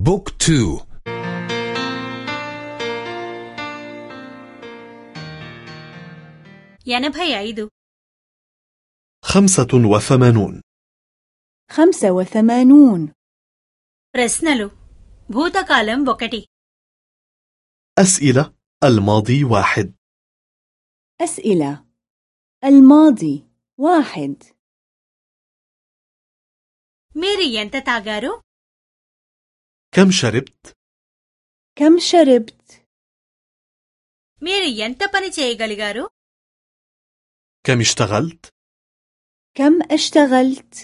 بوك تو ఎనభై ఐదు خمسة وثمانون خمسة وثمانون ప్రశ్నలు భూతకాలం ఒకటి أسئلة الماضي واحد أسئلة الماضي واحد మీరు ఎంత తాగారు كم شربت؟ كم شربت మీరు ఎంత పని చేయగలిగారు كم اشتغلت؟ كم اشتغلت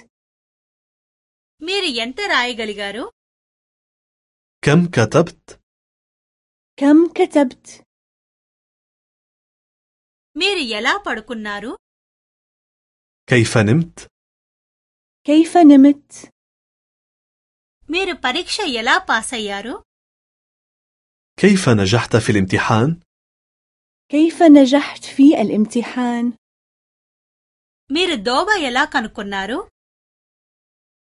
మీరు ఎంత రాయగలిగారు كم كتبت؟ كم كتبت మీరు ఎలా పడుకున్నారు كيف نمت؟ كيف نمت మీరు పరీక్ష ఎలా పాస్ అయ్యారు كيف نجحت في الامتحان؟ كيف نجحت في الامتحان మీరు దోవ ఎలా కనుక్కున్నారు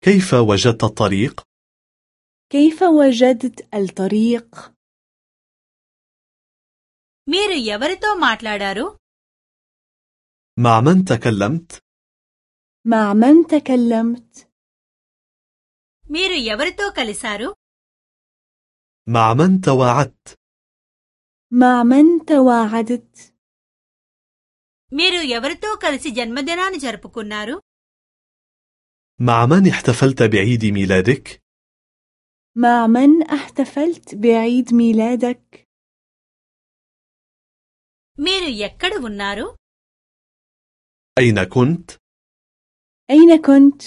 كيف وجدت الطريق؟ كيف وجدت الطريق మీరు ఎవరితో మాట్లాడారు مع من تكلمت؟ مع من تكلمت మీరు ఎవరితో కలిశారు مع من تواعدت؟ مع من تواعدت మీరు ఎవరితో కలిసి జన్మదినాన్ని జరుపుకున్నారు مع من احتفلت بعيد ميلادك؟ مع من احتفلت بعيد ميلادك మీరు ఎక్కడ ఉన్నారు أين كنت؟ أين كنت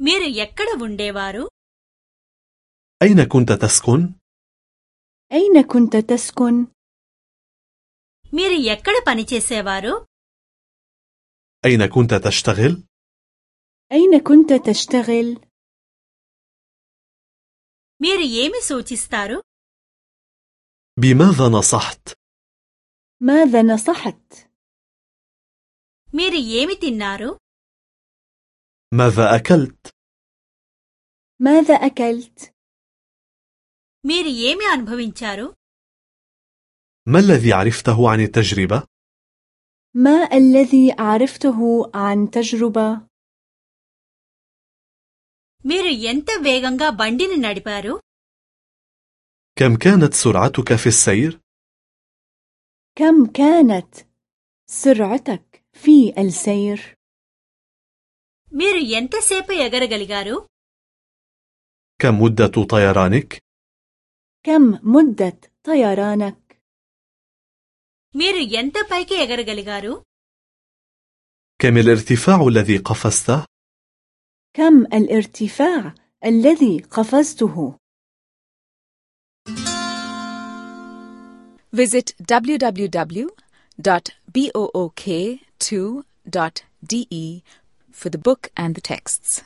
మీరు ఎక్కడ ఉండేవారు أين كنت تسكن؟ أين كنت تسكن మీరు ఎక్కడ పనిచేసేవారు أين كنت تشتغل؟ أين كنت تشتغل మీరు ఏమి సూచిస్తారు بماذا نصحت؟ ماذا نصحت మీరు ఏమి తిన్నారు ماذا أكلت؟ ماذا أكلت మీరు ఏమి అనుభవించారు ما الذي عرفته عن التجربة؟ ما الذي عرفته عن تجربة మీరు ఎంత వేగంగా బండిని నడిపారు كم كانت سرعتك في السير؟ كم كانت سرعتك في السير మీరు ఎంతసేపు ఎగరగలిగారు كم مدة طيرانك؟ كم مدة طيرانك మీరు ఎంత పైకి ఎగరగలిగారు كم الارتفاع الذي قفزته؟ كم الارتفاع الذي قفزته Visit www.book2.de for the book and the texts.